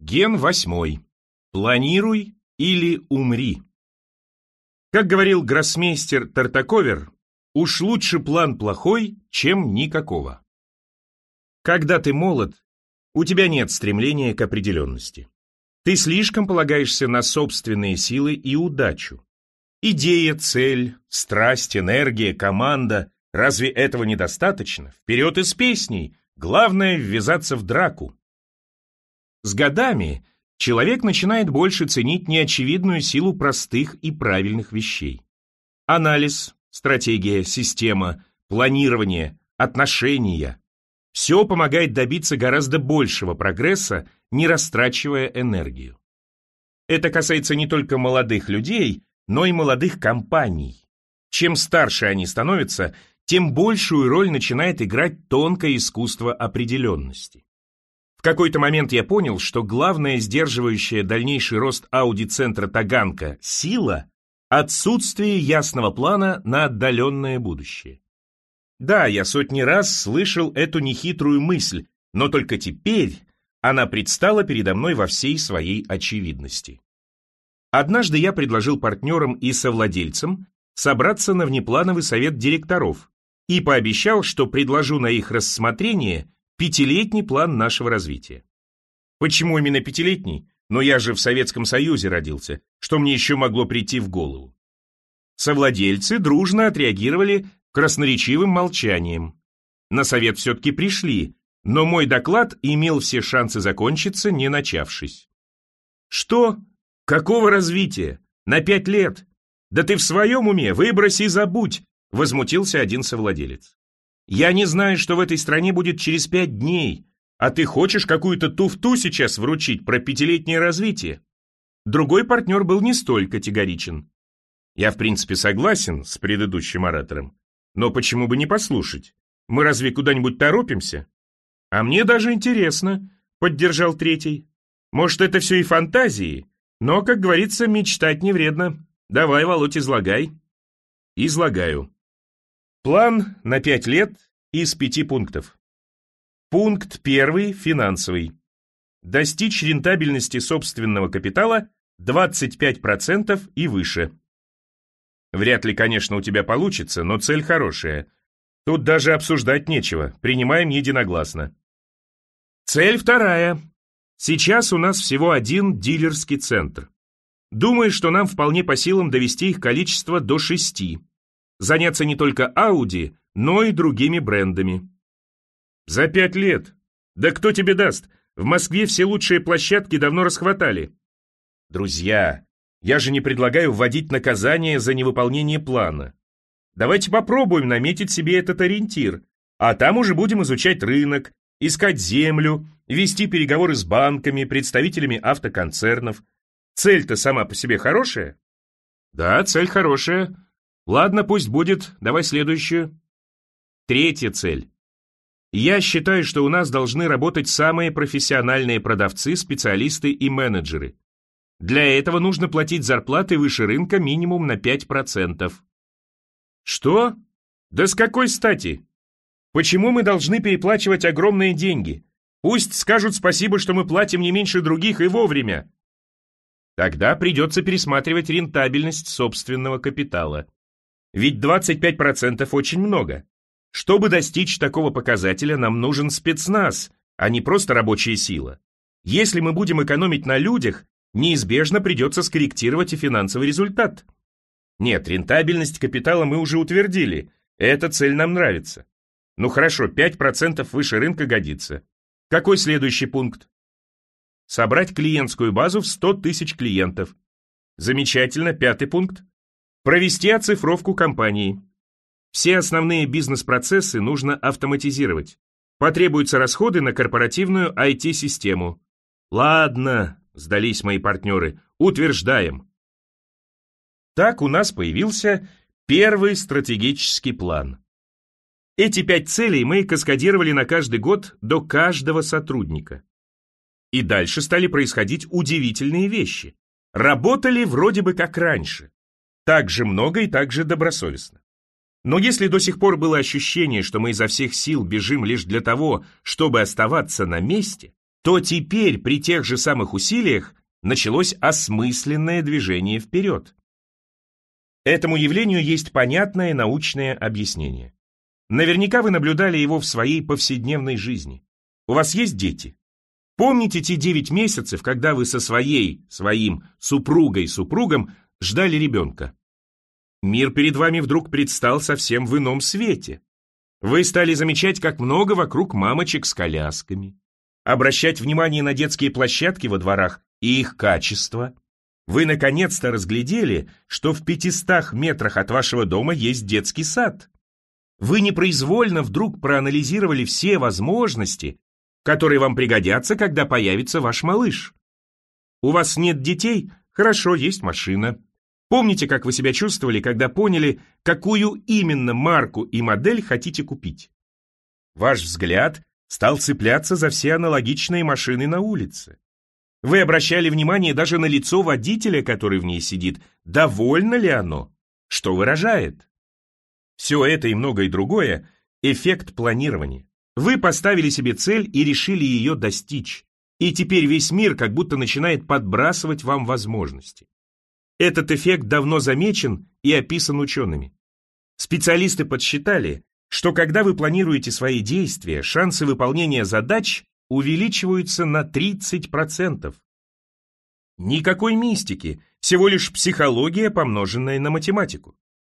Ген восьмой. Планируй или умри. Как говорил гроссмейстер Тартаковер, уж лучше план плохой, чем никакого. Когда ты молод, у тебя нет стремления к определенности. Ты слишком полагаешься на собственные силы и удачу. Идея, цель, страсть, энергия, команда – разве этого недостаточно? Вперед из песней, главное – ввязаться в драку. С годами человек начинает больше ценить неочевидную силу простых и правильных вещей. Анализ, стратегия, система, планирование, отношения – все помогает добиться гораздо большего прогресса, не растрачивая энергию. Это касается не только молодых людей, но и молодых компаний. Чем старше они становятся, тем большую роль начинает играть тонкое искусство определенности. В какой-то момент я понял, что главная сдерживающая дальнейший рост Ауди-центра Таганка – сила – отсутствие ясного плана на отдаленное будущее. Да, я сотни раз слышал эту нехитрую мысль, но только теперь она предстала передо мной во всей своей очевидности. Однажды я предложил партнерам и совладельцам собраться на внеплановый совет директоров и пообещал, что предложу на их рассмотрение – пятилетний план нашего развития. Почему именно пятилетний? Но я же в Советском Союзе родился, что мне еще могло прийти в голову. Совладельцы дружно отреагировали красноречивым молчанием. На совет все-таки пришли, но мой доклад имел все шансы закончиться, не начавшись. Что? Какого развития? На пять лет? Да ты в своем уме, выброси и забудь, возмутился один совладелец. Я не знаю, что в этой стране будет через пять дней, а ты хочешь какую-то туфту сейчас вручить про пятилетнее развитие? Другой партнер был не столь категоричен. Я, в принципе, согласен с предыдущим оратором. Но почему бы не послушать? Мы разве куда-нибудь торопимся? А мне даже интересно, поддержал третий. Может, это все и фантазии, но, как говорится, мечтать не вредно. Давай, Володь, излагай. Излагаю. План на 5 лет из пяти пунктов. Пункт первый – финансовый. Достичь рентабельности собственного капитала 25% и выше. Вряд ли, конечно, у тебя получится, но цель хорошая. Тут даже обсуждать нечего, принимаем единогласно. Цель вторая. Сейчас у нас всего один дилерский центр. Думаю, что нам вполне по силам довести их количество до шести заняться не только Audi, но и другими брендами. За пять лет? Да кто тебе даст? В Москве все лучшие площадки давно расхватали. Друзья, я же не предлагаю вводить наказание за невыполнение плана. Давайте попробуем наметить себе этот ориентир, а там уже будем изучать рынок, искать землю, вести переговоры с банками, представителями автоконцернов. Цель-то сама по себе хорошая? Да, цель хорошая, Ладно, пусть будет, давай следующую. Третья цель. Я считаю, что у нас должны работать самые профессиональные продавцы, специалисты и менеджеры. Для этого нужно платить зарплаты выше рынка минимум на 5%. Что? Да с какой стати? Почему мы должны переплачивать огромные деньги? Пусть скажут спасибо, что мы платим не меньше других и вовремя. Тогда придется пересматривать рентабельность собственного капитала. Ведь 25% очень много. Чтобы достичь такого показателя, нам нужен спецназ, а не просто рабочая сила. Если мы будем экономить на людях, неизбежно придется скорректировать и финансовый результат. Нет, рентабельность капитала мы уже утвердили, эта цель нам нравится. Ну хорошо, 5% выше рынка годится. Какой следующий пункт? Собрать клиентскую базу в 100 тысяч клиентов. Замечательно, пятый пункт. Провести оцифровку компании. Все основные бизнес-процессы нужно автоматизировать. Потребуются расходы на корпоративную IT-систему. Ладно, сдались мои партнеры, утверждаем. Так у нас появился первый стратегический план. Эти пять целей мы каскадировали на каждый год до каждого сотрудника. И дальше стали происходить удивительные вещи. Работали вроде бы как раньше так же много и так же добросовестно. Но если до сих пор было ощущение, что мы изо всех сил бежим лишь для того, чтобы оставаться на месте, то теперь при тех же самых усилиях началось осмысленное движение вперед. Этому явлению есть понятное научное объяснение. Наверняка вы наблюдали его в своей повседневной жизни. У вас есть дети? Помните те 9 месяцев, когда вы со своей, своим супругой-супругом ждали ребенка? Мир перед вами вдруг предстал совсем в ином свете. Вы стали замечать, как много вокруг мамочек с колясками, обращать внимание на детские площадки во дворах и их качество. Вы наконец-то разглядели, что в 500 метрах от вашего дома есть детский сад. Вы непроизвольно вдруг проанализировали все возможности, которые вам пригодятся, когда появится ваш малыш. У вас нет детей? Хорошо, есть машина. Помните, как вы себя чувствовали, когда поняли, какую именно марку и модель хотите купить? Ваш взгляд стал цепляться за все аналогичные машины на улице. Вы обращали внимание даже на лицо водителя, который в ней сидит. Довольно ли оно? Что выражает? Все это и многое другое – эффект планирования. Вы поставили себе цель и решили ее достичь. И теперь весь мир как будто начинает подбрасывать вам возможности. Этот эффект давно замечен и описан учеными. Специалисты подсчитали, что когда вы планируете свои действия, шансы выполнения задач увеличиваются на 30%. Никакой мистики, всего лишь психология, помноженная на математику.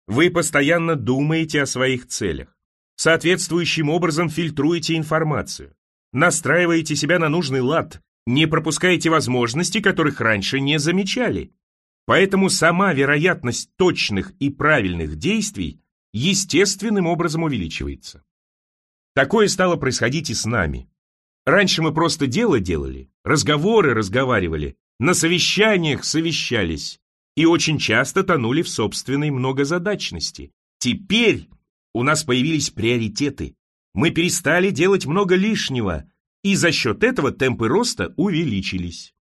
Вы постоянно думаете о своих целях, соответствующим образом фильтруете информацию, настраиваете себя на нужный лад, не пропускаете возможности, которых раньше не замечали. Поэтому сама вероятность точных и правильных действий естественным образом увеличивается. Такое стало происходить и с нами. Раньше мы просто дело делали, разговоры разговаривали, на совещаниях совещались и очень часто тонули в собственной многозадачности. Теперь у нас появились приоритеты. Мы перестали делать много лишнего, и за счет этого темпы роста увеличились.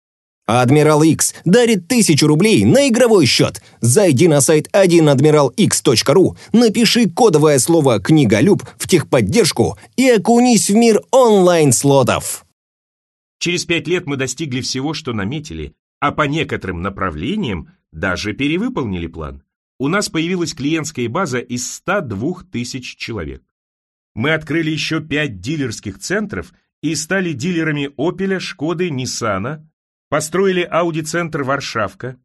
А Адмирал X дарит тысячу рублей на игровой счет. Зайди на сайт 1admiralx.ru, напиши кодовое слово «Книголюб» в техподдержку и окунись в мир онлайн-слотов. Через пять лет мы достигли всего, что наметили, а по некоторым направлениям даже перевыполнили план. У нас появилась клиентская база из 102 тысяч человек. Мы открыли еще пять дилерских центров и стали дилерами Opel, Шкоды, Ниссана, Построили Ауди-центр Варшавка,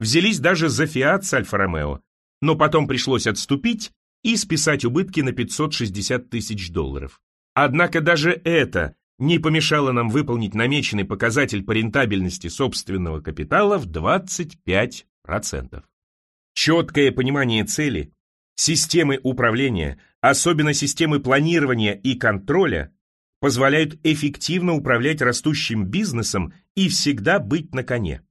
взялись даже за Фиат с Альфа-Ромео, но потом пришлось отступить и списать убытки на 560 тысяч долларов. Однако даже это не помешало нам выполнить намеченный показатель по рентабельности собственного капитала в 25%. Четкое понимание цели, системы управления, особенно системы планирования и контроля, позволяют эффективно управлять растущим бизнесом и всегда быть на коне.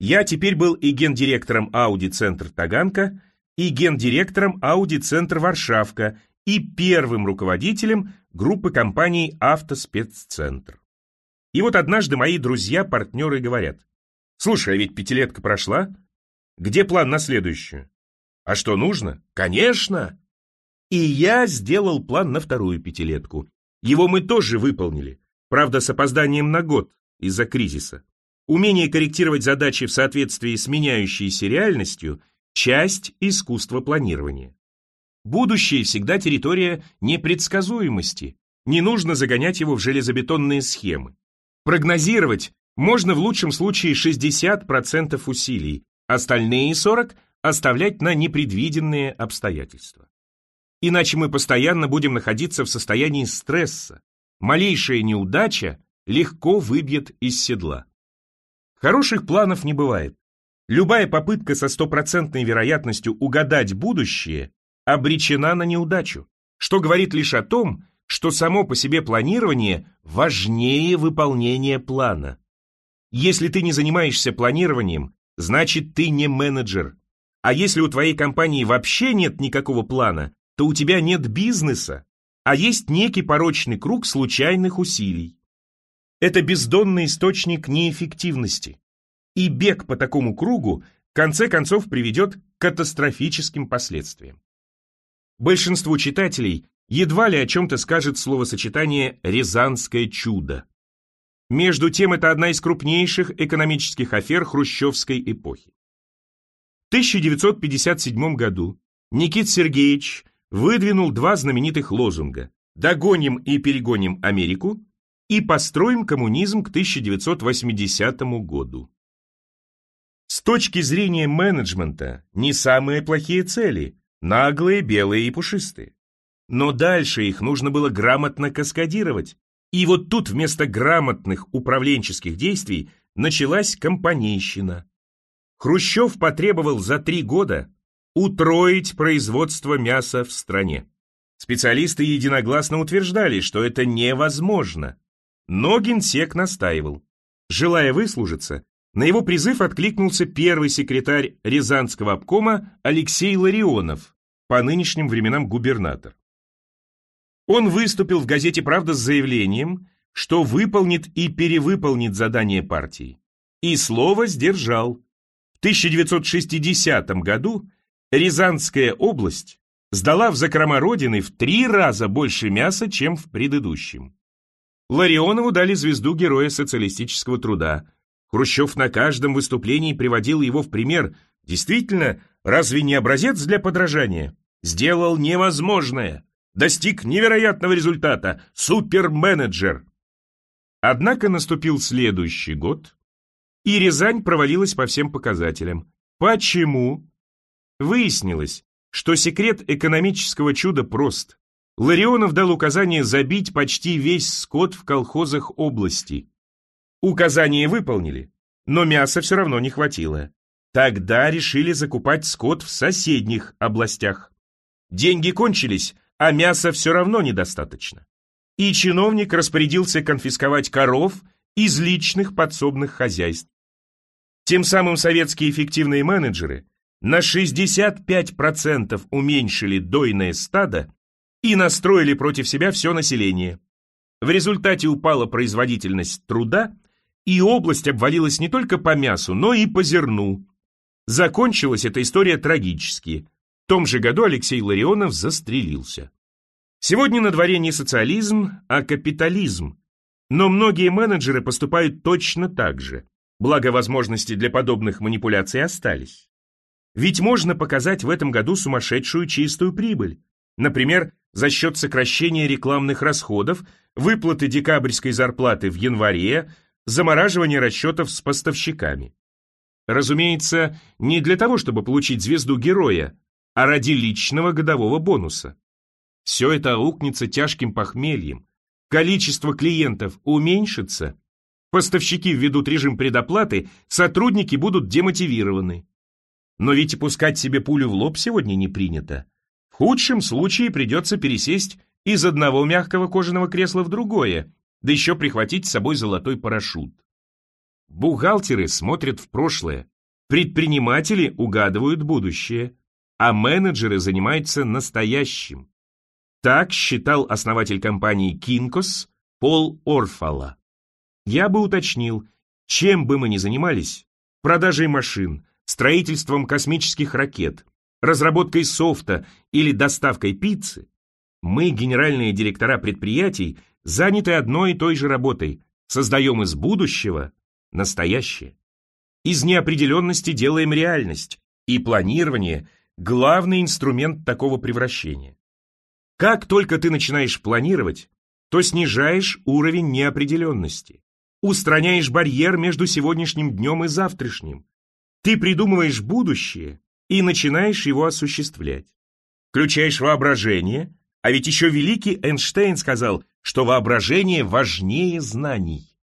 Я теперь был и гендиректором Ауди-центр Таганка, и гендиректором Ауди-центр Варшавка, и первым руководителем группы компаний «Автоспеццентр». И вот однажды мои друзья-партнеры говорят, «Слушай, а ведь пятилетка прошла? Где план на следующую?» «А что нужно?» «Конечно!» И я сделал план на вторую пятилетку. Его мы тоже выполнили, правда с опозданием на год из-за кризиса. Умение корректировать задачи в соответствии с меняющейся реальностью – часть искусства планирования. Будущее всегда территория непредсказуемости, не нужно загонять его в железобетонные схемы. Прогнозировать можно в лучшем случае 60% усилий, остальные 40% оставлять на непредвиденные обстоятельства. Иначе мы постоянно будем находиться в состоянии стресса. Малейшая неудача легко выбьет из седла. Хороших планов не бывает. Любая попытка со стопроцентной вероятностью угадать будущее обречена на неудачу, что говорит лишь о том, что само по себе планирование важнее выполнения плана. Если ты не занимаешься планированием, значит ты не менеджер. А если у твоей компании вообще нет никакого плана, то у тебя нет бизнеса, а есть некий порочный круг случайных усилий. Это бездонный источник неэффективности. И бег по такому кругу в конце концов приведет к катастрофическим последствиям. Большинству читателей едва ли о чем-то скажет словосочетание «рязанское чудо». Между тем, это одна из крупнейших экономических афер хрущевской эпохи. В 1957 году Никит Сергеевич выдвинул два знаменитых лозунга «Догоним и перегоним Америку» и «Построим коммунизм к 1980 году». С точки зрения менеджмента, не самые плохие цели, наглые, белые и пушистые. Но дальше их нужно было грамотно каскадировать. И вот тут вместо грамотных управленческих действий началась компанейщина. Хрущев потребовал за три года утроить производство мяса в стране. Специалисты единогласно утверждали, что это невозможно. Но генсек настаивал. Желая выслужиться, на его призыв откликнулся первый секретарь Рязанского обкома Алексей Ларионов, по нынешним временам губернатор. Он выступил в газете «Правда» с заявлением, что выполнит и перевыполнит задание партии. И слово сдержал. В 1960 году Рязанская область сдала в закрома Родины в три раза больше мяса, чем в предыдущем. Ларионову дали звезду Героя социалистического труда. Хрущев на каждом выступлении приводил его в пример. Действительно, разве не образец для подражания? Сделал невозможное. Достиг невероятного результата. Суперменеджер. Однако наступил следующий год, и Рязань провалилась по всем показателям. Почему? Выяснилось, что секрет экономического чуда прост. Ларионов дал указание забить почти весь скот в колхозах области. Указание выполнили, но мяса все равно не хватило. Тогда решили закупать скот в соседних областях. Деньги кончились, а мяса все равно недостаточно. И чиновник распорядился конфисковать коров из личных подсобных хозяйств. Тем самым советские эффективные менеджеры на 65% уменьшили дойное стадо и настроили против себя все население. В результате упала производительность труда, и область обвалилась не только по мясу, но и по зерну. Закончилась эта история трагически. В том же году Алексей Ларионов застрелился. Сегодня на дворе не социализм, а капитализм. Но многие менеджеры поступают точно так же. Благо возможности для подобных манипуляций остались. Ведь можно показать в этом году сумасшедшую чистую прибыль. Например, за счет сокращения рекламных расходов, выплаты декабрьской зарплаты в январе, замораживания расчетов с поставщиками. Разумеется, не для того, чтобы получить звезду героя, а ради личного годового бонуса. Все это аукнется тяжким похмельем. Количество клиентов уменьшится, поставщики введут режим предоплаты, сотрудники будут демотивированы. Но ведь и пускать себе пулю в лоб сегодня не принято. Худшем случае придется пересесть из одного мягкого кожаного кресла в другое, да еще прихватить с собой золотой парашют. Бухгалтеры смотрят в прошлое, предприниматели угадывают будущее, а менеджеры занимаются настоящим. Так считал основатель компании Кинкос Пол Орфала. Я бы уточнил, чем бы мы ни занимались, продажей машин, строительством космических ракет, разработкой софта или доставкой пиццы, мы, генеральные директора предприятий, заняты одной и той же работой, создаем из будущего настоящее. Из неопределенности делаем реальность, и планирование – главный инструмент такого превращения. Как только ты начинаешь планировать, то снижаешь уровень неопределенности, устраняешь барьер между сегодняшним днем и завтрашним, ты придумываешь будущее и начинаешь его осуществлять. Включаешь воображение, а ведь еще великий Эйнштейн сказал, что воображение важнее знаний.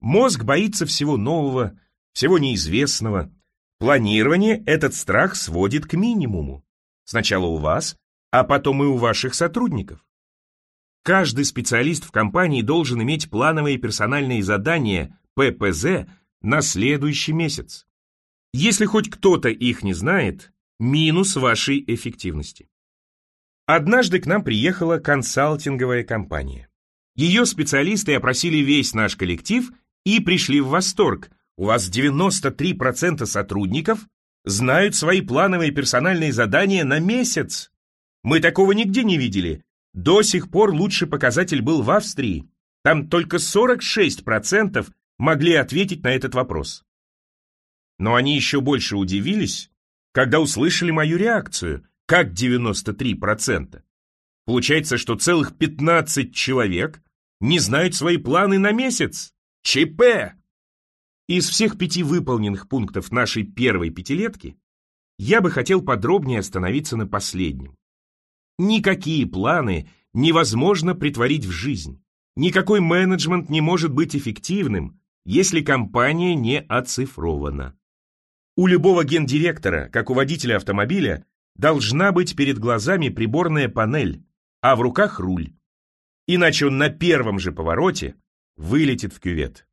Мозг боится всего нового, всего неизвестного. Планирование этот страх сводит к минимуму. Сначала у вас, а потом и у ваших сотрудников. Каждый специалист в компании должен иметь плановые персональные задания, ППЗ, на следующий месяц. Если хоть кто-то их не знает, минус вашей эффективности. Однажды к нам приехала консалтинговая компания. Ее специалисты опросили весь наш коллектив и пришли в восторг. У вас 93% сотрудников знают свои плановые персональные задания на месяц. Мы такого нигде не видели. До сих пор лучший показатель был в Австрии. Там только 46% могли ответить на этот вопрос. Но они еще больше удивились, когда услышали мою реакцию, как 93%. Получается, что целых 15 человек не знают свои планы на месяц. ЧП! Из всех пяти выполненных пунктов нашей первой пятилетки я бы хотел подробнее остановиться на последнем. Никакие планы невозможно притворить в жизнь. Никакой менеджмент не может быть эффективным, если компания не оцифрована. У любого гендиректора, как у водителя автомобиля, должна быть перед глазами приборная панель, а в руках руль. Иначе он на первом же повороте вылетит в кювет.